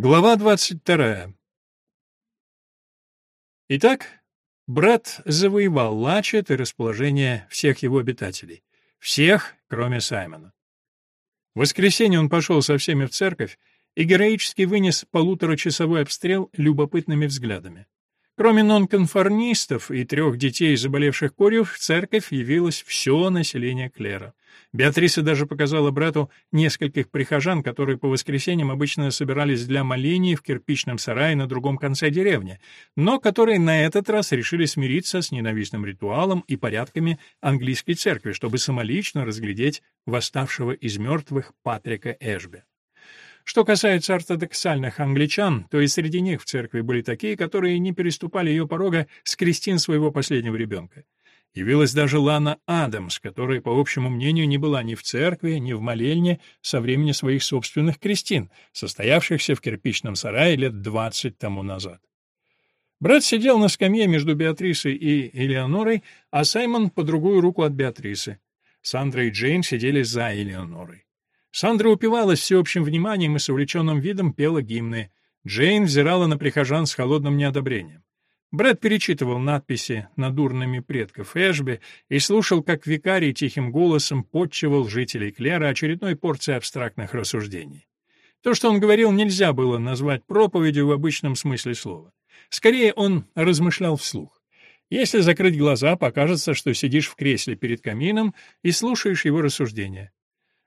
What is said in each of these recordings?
Глава 22. Итак, брат завоевал Лачет и расположение всех его обитателей. Всех, кроме Саймона. В воскресенье он пошел со всеми в церковь и героически вынес полуторачасовой обстрел любопытными взглядами. Кроме нонконформистов и трех детей, заболевших корью, в церковь явилось все население Клера. Беатриса даже показала брату нескольких прихожан, которые по воскресеньям обычно собирались для молений в кирпичном сарае на другом конце деревни, но которые на этот раз решили смириться с ненавистным ритуалом и порядками английской церкви, чтобы самолично разглядеть восставшего из мертвых Патрика Эшби. Что касается ортодоксальных англичан, то и среди них в церкви были такие, которые не переступали ее порога с крестин своего последнего ребенка. Явилась даже Лана Адамс, которая, по общему мнению, не была ни в церкви, ни в молельне со времени своих собственных крестин, состоявшихся в кирпичном сарае лет двадцать тому назад. Брат сидел на скамье между Беатрисой и Элеонорой, а Саймон по другую руку от Беатрисы. Сандра и Джейн сидели за Элеонорой. Сандра упивалась всеобщим вниманием и с увлеченным видом пела гимны. Джейн взирала на прихожан с холодным неодобрением. Брэд перечитывал надписи над урнами предков Эшби и слушал, как викарий тихим голосом подчивал жителей Клера очередной порцией абстрактных рассуждений. То, что он говорил, нельзя было назвать проповедью в обычном смысле слова. Скорее, он размышлял вслух. Если закрыть глаза, покажется, что сидишь в кресле перед камином и слушаешь его рассуждения.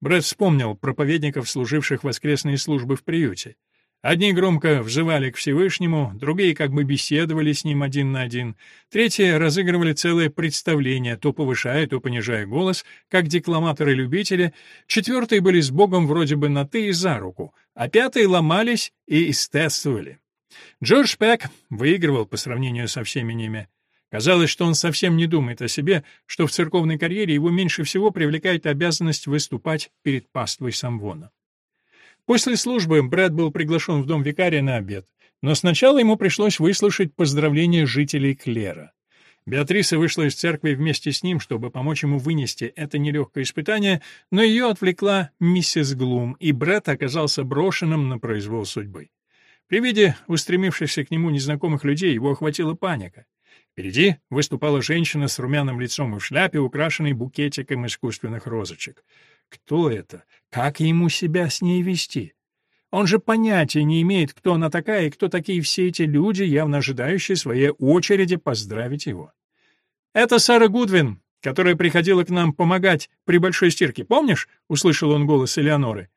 Брэд вспомнил проповедников, служивших воскресные службы в приюте. Одни громко взывали к Всевышнему, другие как бы беседовали с ним один на один, третьи разыгрывали целое представление, то повышая, то понижая голос, как декламаторы-любители, четвертые были с Богом вроде бы на «ты» и за руку, а пятые ломались и эстетствовали. Джордж Пек выигрывал по сравнению со всеми ними. Казалось, что он совсем не думает о себе, что в церковной карьере его меньше всего привлекает обязанность выступать перед паствой Самвона. После службы Брэд был приглашен в дом викария на обед, но сначала ему пришлось выслушать поздравления жителей Клера. Беатриса вышла из церкви вместе с ним, чтобы помочь ему вынести это нелегкое испытание, но ее отвлекла миссис Глум, и Брэд оказался брошенным на произвол судьбы. При виде устремившихся к нему незнакомых людей его охватила паника. Впереди выступала женщина с румяным лицом и в шляпе, украшенной букетиком искусственных розочек. Кто это? Как ему себя с ней вести? Он же понятия не имеет, кто она такая и кто такие все эти люди, явно ожидающие своей очереди поздравить его. «Это Сара Гудвин, которая приходила к нам помогать при большой стирке, помнишь?» — услышал он голос Элеоноры.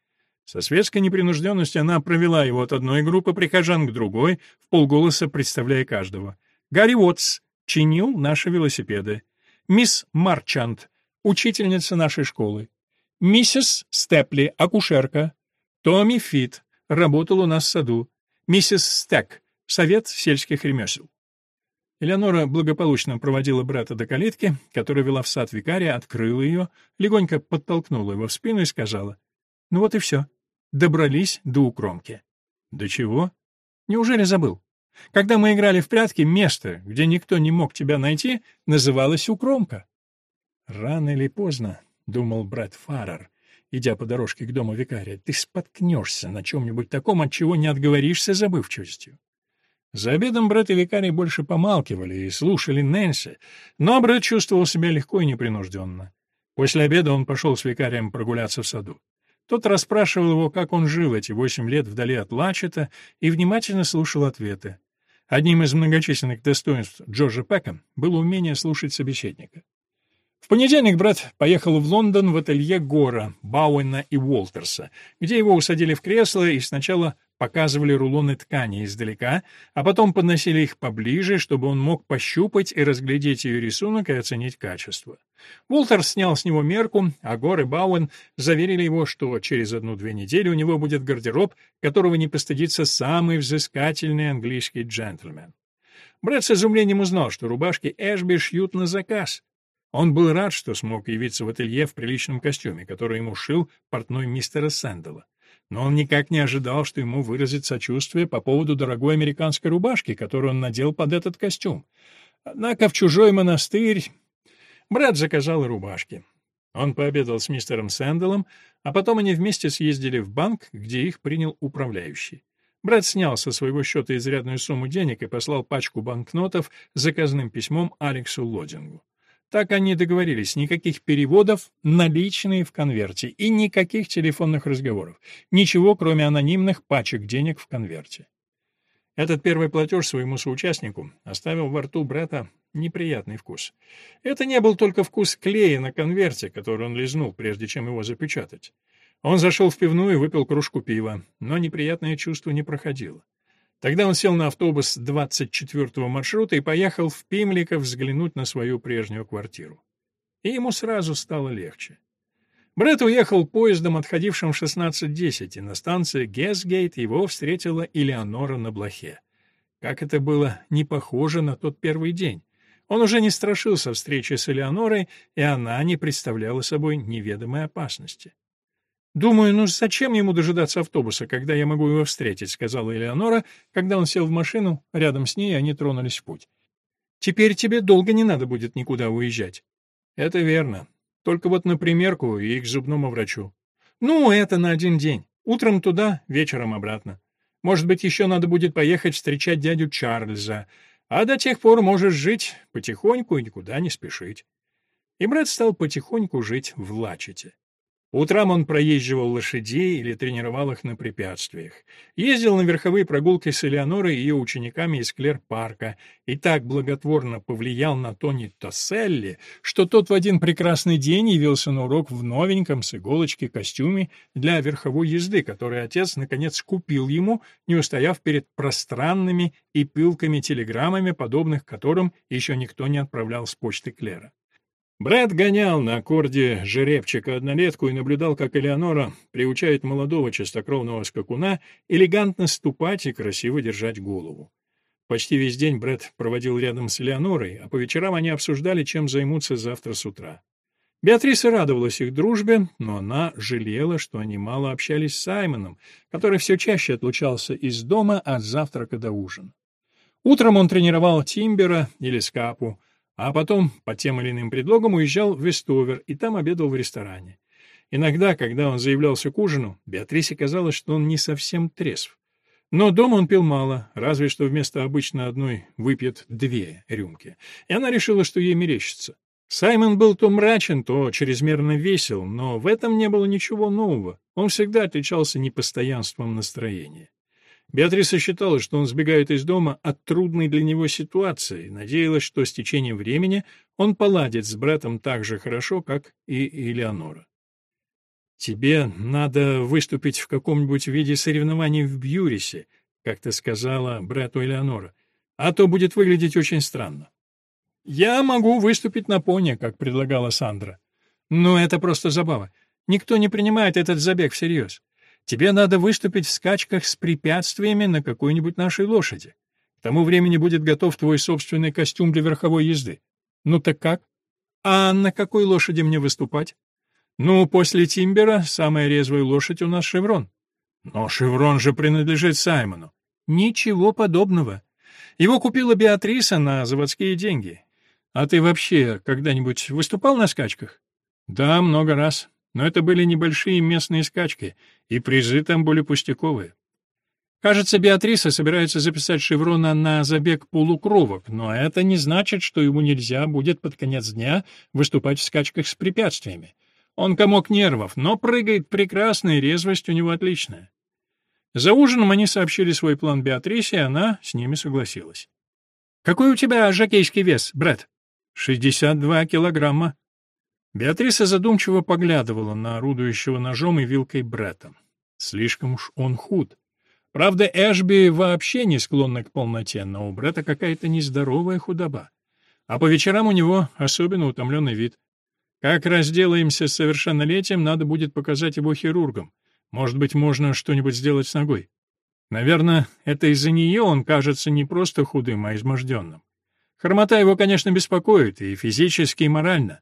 Со светской непринужденностью она провела его от одной группы прихожан к другой, в полголоса представляя каждого. «Гарри Уотс чинил наши велосипеды. Мисс Марчант, учительница нашей школы. Миссис Степли, акушерка. Томми Фит, работал у нас в саду. Миссис Стек, совет сельских ремесел. Элеонора благополучно проводила брата до калитки, которая вела в сад викария, открыла ее, легонько подтолкнула его в спину и сказала, «Ну вот и все. Добрались до укромки». «До чего?» «Неужели забыл? Когда мы играли в прятки, место, где никто не мог тебя найти, называлось укромка». Рано или поздно думал брат Фаррер, идя по дорожке к дому викария, ты споткнешься на чем-нибудь таком, от чего не отговоришься забывчивостью. За обедом брат и викарий больше помалкивали и слушали Нэнси, но брат чувствовал себя легко и непринужденно. После обеда он пошел с викарием прогуляться в саду. Тот расспрашивал его, как он жил эти восемь лет вдали от Лачета, и внимательно слушал ответы. Одним из многочисленных достоинств Джорджа Пэка было умение слушать собеседника. В понедельник брат поехал в Лондон в ателье Гора, Бауэна и Уолтерса, где его усадили в кресло и сначала показывали рулоны ткани издалека, а потом подносили их поближе, чтобы он мог пощупать и разглядеть ее рисунок и оценить качество. Уолтерс снял с него мерку, а Гор и Бауэн заверили его, что через одну-две недели у него будет гардероб, которого не постыдится самый взыскательный английский джентльмен. Брэд с изумлением узнал, что рубашки Эшби шьют на заказ. Он был рад, что смог явиться в ателье в приличном костюме, который ему шил портной мистера Сэндала. Но он никак не ожидал, что ему выразит сочувствие по поводу дорогой американской рубашки, которую он надел под этот костюм. Однако в чужой монастырь брат заказал рубашки. Он пообедал с мистером Сэндалом, а потом они вместе съездили в банк, где их принял управляющий. Брат снял со своего счета изрядную сумму денег и послал пачку банкнотов с заказным письмом Алексу Лодингу. Так они договорились, никаких переводов, наличные в конверте и никаких телефонных разговоров. Ничего, кроме анонимных пачек денег в конверте. Этот первый платеж своему соучастнику оставил во рту брата неприятный вкус. Это не был только вкус клея на конверте, который он лизнул, прежде чем его запечатать. Он зашел в пивную и выпил кружку пива, но неприятное чувство не проходило. Тогда он сел на автобус 24-го маршрута и поехал в Пимликов взглянуть на свою прежнюю квартиру. И ему сразу стало легче. Брэд уехал поездом, отходившим в 16.10, и на станции Гесгейт его встретила Элеонора на блохе. Как это было не похоже на тот первый день. Он уже не страшился встречи с Элеонорой, и она не представляла собой неведомой опасности. «Думаю, ну зачем ему дожидаться автобуса, когда я могу его встретить?» — сказала Элеонора, когда он сел в машину, рядом с ней они тронулись в путь. «Теперь тебе долго не надо будет никуда уезжать». «Это верно. Только вот на примерку и к зубному врачу». «Ну, это на один день. Утром туда, вечером обратно. Может быть, еще надо будет поехать встречать дядю Чарльза, а до тех пор можешь жить потихоньку и никуда не спешить». И брат стал потихоньку жить в Лачете. Утром он проезживал лошадей или тренировал их на препятствиях. Ездил на верховые прогулки с Элеонорой и ее учениками из Клер-парка и так благотворно повлиял на Тони Тосселли, что тот в один прекрасный день явился на урок в новеньком с иголочки костюме для верховой езды, который отец наконец купил ему, не устояв перед пространными и пылкими телеграммами, подобных которым еще никто не отправлял с почты Клера. Брэд гонял на аккорде жеребчика-однолетку и наблюдал, как Элеонора приучает молодого чистокровного скакуна элегантно ступать и красиво держать голову. Почти весь день Брэд проводил рядом с Элеонорой, а по вечерам они обсуждали, чем займутся завтра с утра. Беатриса радовалась их дружбе, но она жалела, что они мало общались с Саймоном, который все чаще отлучался из дома от завтрака до ужина. Утром он тренировал Тимбера или Скапу, а потом, по тем или иным предлогам, уезжал в Вестовер и там обедал в ресторане. Иногда, когда он заявлялся к ужину, Беатрисе казалось, что он не совсем трезв. Но дома он пил мало, разве что вместо обычно одной выпьет две рюмки. И она решила, что ей мерещится. Саймон был то мрачен, то чрезмерно весел, но в этом не было ничего нового. Он всегда отличался непостоянством настроения. Беатриса считала, что он сбегает из дома от трудной для него ситуации, надеялась, что с течением времени он поладит с братом так же хорошо, как и Элеонора. «Тебе надо выступить в каком-нибудь виде соревнований в Бьюрисе», как ты сказала брату Элеонора, «а то будет выглядеть очень странно». «Я могу выступить на пони», как предлагала Сандра. «Но это просто забава. Никто не принимает этот забег всерьез. Тебе надо выступить в скачках с препятствиями на какой-нибудь нашей лошади. К тому времени будет готов твой собственный костюм для верховой езды. Ну так как? А на какой лошади мне выступать? Ну, после Тимбера самая резвая лошадь у нас Шеврон. Но Шеврон же принадлежит Саймону. Ничего подобного. Его купила Беатриса на заводские деньги. А ты вообще когда-нибудь выступал на скачках? Да, много раз. Но это были небольшие местные скачки, и призы там были пустяковые. Кажется, Беатриса собирается записать Шеврона на забег полукровок, но это не значит, что ему нельзя будет под конец дня выступать в скачках с препятствиями. Он комок нервов, но прыгает прекрасно, и резвость у него отличная. За ужином они сообщили свой план Беатрисе, и она с ними согласилась. «Какой у тебя жокейский вес, Брэд?» «Шестьдесят два килограмма». Беатриса задумчиво поглядывала на орудующего ножом и вилкой Бретта. Слишком уж он худ. Правда, Эшби вообще не склонна к полноте, но у Бретта какая-то нездоровая худоба. А по вечерам у него особенно утомленный вид. Как разделаемся с совершеннолетием, надо будет показать его хирургам. Может быть, можно что-нибудь сделать с ногой. Наверное, это из-за нее он кажется не просто худым, а изможденным. Хромота его, конечно, беспокоит, и физически, и морально.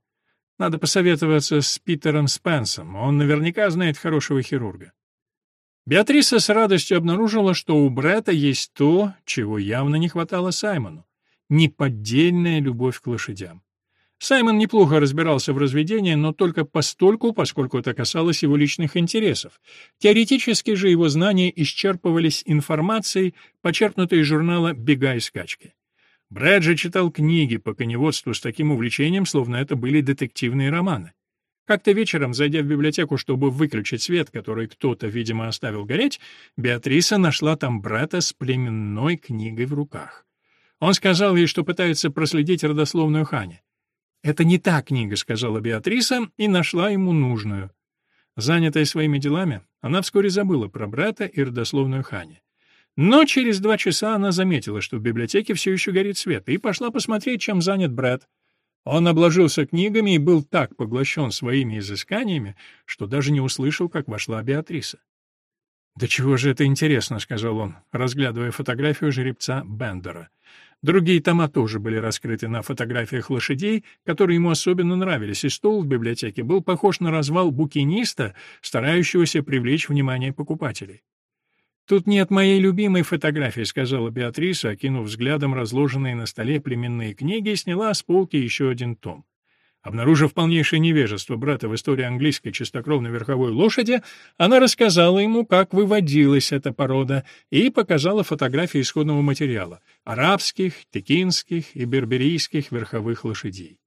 Надо посоветоваться с Питером Спенсом, он наверняка знает хорошего хирурга. Беатриса с радостью обнаружила, что у Бретта есть то, чего явно не хватало Саймону — неподдельная любовь к лошадям. Саймон неплохо разбирался в разведении, но только постольку, поскольку это касалось его личных интересов. Теоретически же его знания исчерпывались информацией, почерпнутой из журнала «Бега и скачки». Брэд же читал книги по коневодству с таким увлечением, словно это были детективные романы. Как-то вечером, зайдя в библиотеку, чтобы выключить свет, который кто-то, видимо, оставил гореть, Беатриса нашла там брата с племенной книгой в руках. Он сказал ей, что пытается проследить родословную Хани. «Это не та книга», — сказала Беатриса, и нашла ему нужную. Занятая своими делами, она вскоре забыла про брата и родословную Хани. Но через два часа она заметила, что в библиотеке все еще горит свет, и пошла посмотреть, чем занят брат. Он обложился книгами и был так поглощен своими изысканиями, что даже не услышал, как вошла Беатриса. «Да чего же это интересно», — сказал он, разглядывая фотографию жеребца Бендера. Другие тома тоже были раскрыты на фотографиях лошадей, которые ему особенно нравились, и стол в библиотеке был похож на развал букиниста, старающегося привлечь внимание покупателей. «Тут нет моей любимой фотографии», — сказала Беатриса, окинув взглядом разложенные на столе племенные книги и сняла с полки еще один том. Обнаружив полнейшее невежество брата в истории английской чистокровной верховой лошади, она рассказала ему, как выводилась эта порода, и показала фотографии исходного материала — арабских, текинских и берберийских верховых лошадей.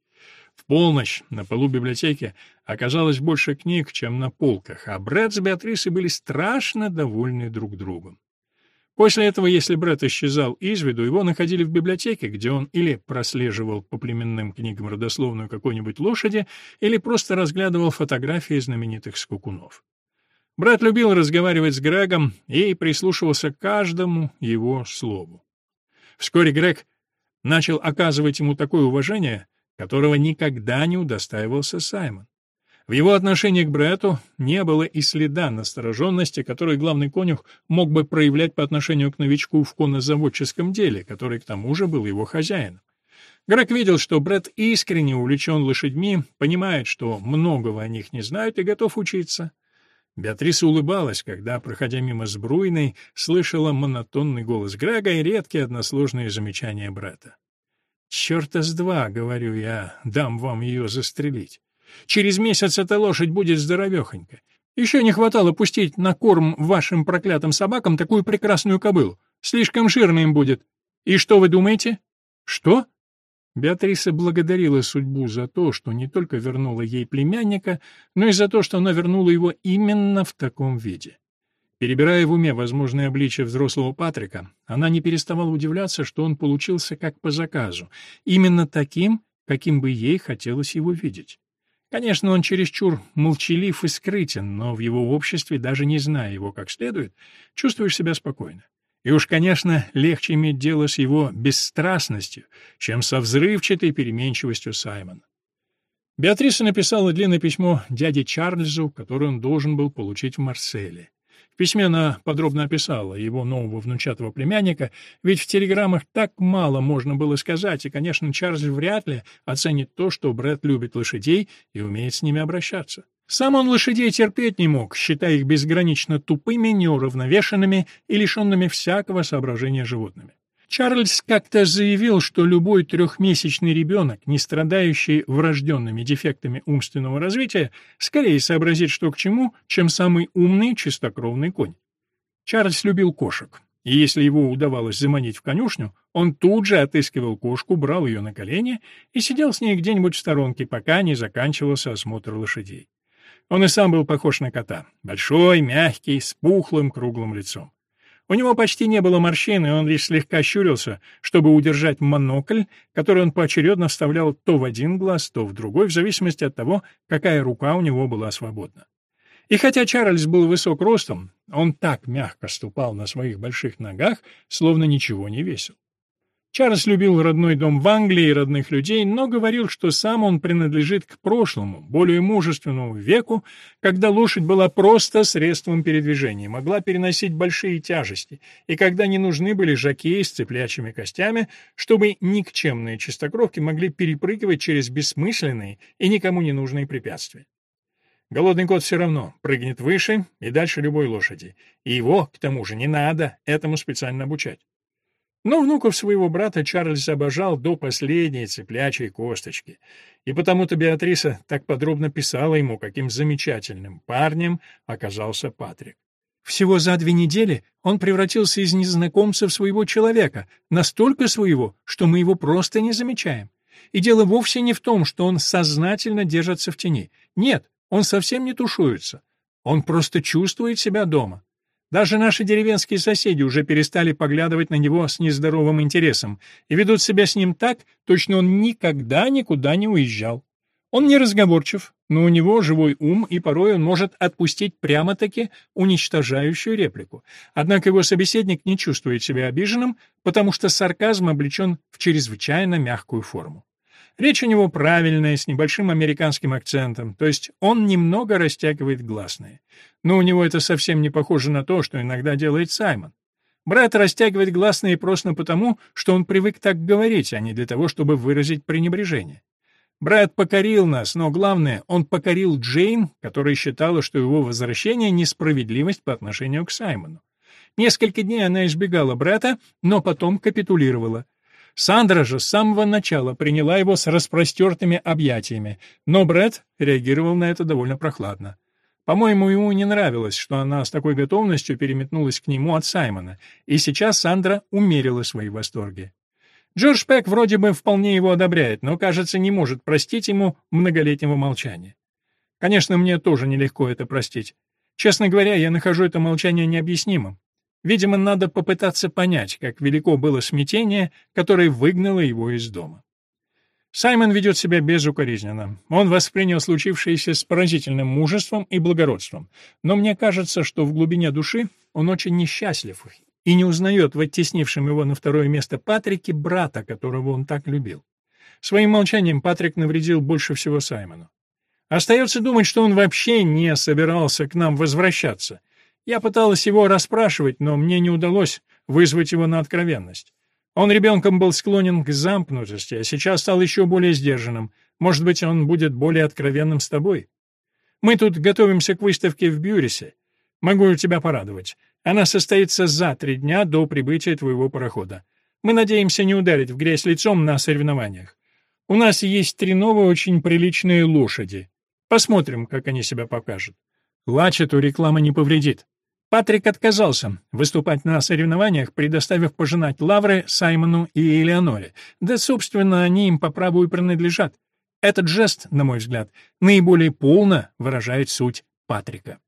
В полночь на полу библиотеки оказалось больше книг, чем на полках, а Брэд с Беатрисой были страшно довольны друг другом. После этого, если Брэд исчезал из виду, его находили в библиотеке, где он или прослеживал по племенным книгам родословную какой-нибудь лошади, или просто разглядывал фотографии знаменитых скукунов. Брэд любил разговаривать с Грегом и прислушивался к каждому его слову. Вскоре Грег начал оказывать ему такое уважение, которого никогда не удостаивался Саймон. В его отношении к Бретту не было и следа настороженности, которую главный конюх мог бы проявлять по отношению к новичку в коннозаводческом деле, который к тому же был его хозяином. Грег видел, что Бретт искренне увлечен лошадьми, понимает, что многого о них не знает и готов учиться. Беатриса улыбалась, когда, проходя мимо сбруйной, слышала монотонный голос Грега и редкие односложные замечания Бретта. «Черта с два, — говорю я, — дам вам ее застрелить. Через месяц эта лошадь будет здоровехонька. Еще не хватало пустить на корм вашим проклятым собакам такую прекрасную кобылу. Слишком жирно им будет. И что вы думаете? Что? Беатриса благодарила судьбу за то, что не только вернула ей племянника, но и за то, что она вернула его именно в таком виде. Перебирая в уме возможные обличия взрослого Патрика, она не переставала удивляться, что он получился как по заказу, именно таким, каким бы ей хотелось его видеть. Конечно, он чересчур молчалив и скрытен, но в его обществе, даже не зная его как следует, чувствуешь себя спокойно. И уж, конечно, легче иметь дело с его бесстрастностью, чем со взрывчатой переменчивостью Саймона. Беатриса написала длинное письмо дяде Чарльзу, которое он должен был получить в Марселе письме она подробно описала его нового внучатого племянника, ведь в телеграммах так мало можно было сказать, и, конечно, Чарльз вряд ли оценит то, что Брэд любит лошадей и умеет с ними обращаться. Сам он лошадей терпеть не мог, считая их безгранично тупыми, неуравновешенными и лишенными всякого соображения животными. Чарльз как-то заявил, что любой трехмесячный ребенок, не страдающий врожденными дефектами умственного развития, скорее сообразит, что к чему, чем самый умный чистокровный конь. Чарльз любил кошек, и если его удавалось заманить в конюшню, он тут же отыскивал кошку, брал ее на колени и сидел с ней где-нибудь в сторонке, пока не заканчивался осмотр лошадей. Он и сам был похож на кота, большой, мягкий, с пухлым круглым лицом. У него почти не было морщин, и он лишь слегка щурился, чтобы удержать монокль, который он поочередно вставлял то в один глаз, то в другой, в зависимости от того, какая рука у него была свободна. И хотя Чарльз был высок ростом, он так мягко ступал на своих больших ногах, словно ничего не весил. Чарльз любил родной дом в Англии и родных людей, но говорил, что сам он принадлежит к прошлому, более мужественному веку, когда лошадь была просто средством передвижения, могла переносить большие тяжести, и когда не нужны были жакеи с цеплячими костями, чтобы никчемные чистокровки могли перепрыгивать через бессмысленные и никому не нужные препятствия. Голодный кот все равно прыгнет выше и дальше любой лошади, и его, к тому же, не надо этому специально обучать. Но внуков своего брата Чарльз обожал до последней цеплячей косточки, и потому-то Беатриса так подробно писала ему, каким замечательным парнем оказался Патрик. Всего за две недели он превратился из незнакомца в своего человека, настолько своего, что мы его просто не замечаем. И дело вовсе не в том, что он сознательно держится в тени. Нет, он совсем не тушуется. Он просто чувствует себя дома. Даже наши деревенские соседи уже перестали поглядывать на него с нездоровым интересом и ведут себя с ним так, точно он никогда никуда не уезжал. Он не разговорчив, но у него живой ум, и порой он может отпустить прямо-таки уничтожающую реплику. Однако его собеседник не чувствует себя обиженным, потому что сарказм облечен в чрезвычайно мягкую форму. Речь у него правильная, с небольшим американским акцентом, то есть он немного растягивает гласные. Но у него это совсем не похоже на то, что иногда делает Саймон. Брат растягивает гласные просто потому, что он привык так говорить, а не для того, чтобы выразить пренебрежение. Брат покорил нас, но главное, он покорил Джейн, которая считала, что его возвращение — несправедливость по отношению к Саймону. Несколько дней она избегала брата, но потом капитулировала. Сандра же с самого начала приняла его с распростертыми объятиями, но Брэд реагировал на это довольно прохладно. По-моему, ему не нравилось, что она с такой готовностью переметнулась к нему от Саймона, и сейчас Сандра умерила свои восторги. Джордж Пек вроде бы вполне его одобряет, но, кажется, не может простить ему многолетнего молчания. Конечно, мне тоже нелегко это простить. Честно говоря, я нахожу это молчание необъяснимым. Видимо, надо попытаться понять, как велико было смятение, которое выгнало его из дома. Саймон ведет себя безукоризненно. Он воспринял случившееся с поразительным мужеством и благородством. Но мне кажется, что в глубине души он очень несчастлив и не узнает в оттеснившем его на второе место Патрике брата, которого он так любил. Своим молчанием Патрик навредил больше всего Саймону. Остается думать, что он вообще не собирался к нам возвращаться, я пыталась его расспрашивать, но мне не удалось вызвать его на откровенность. Он ребенком был склонен к замкнутости, а сейчас стал еще более сдержанным. Может быть, он будет более откровенным с тобой. Мы тут готовимся к выставке в Бюрисе. Могу тебя порадовать. Она состоится за три дня до прибытия твоего парохода. Мы надеемся не ударить в грязь лицом на соревнованиях. У нас есть три новые очень приличные лошади. Посмотрим, как они себя покажут. Лачету реклама не повредит. Патрик отказался выступать на соревнованиях, предоставив пожинать лавры Саймону и Элеоноре. Да, собственно, они им по праву и принадлежат. Этот жест, на мой взгляд, наиболее полно выражает суть Патрика.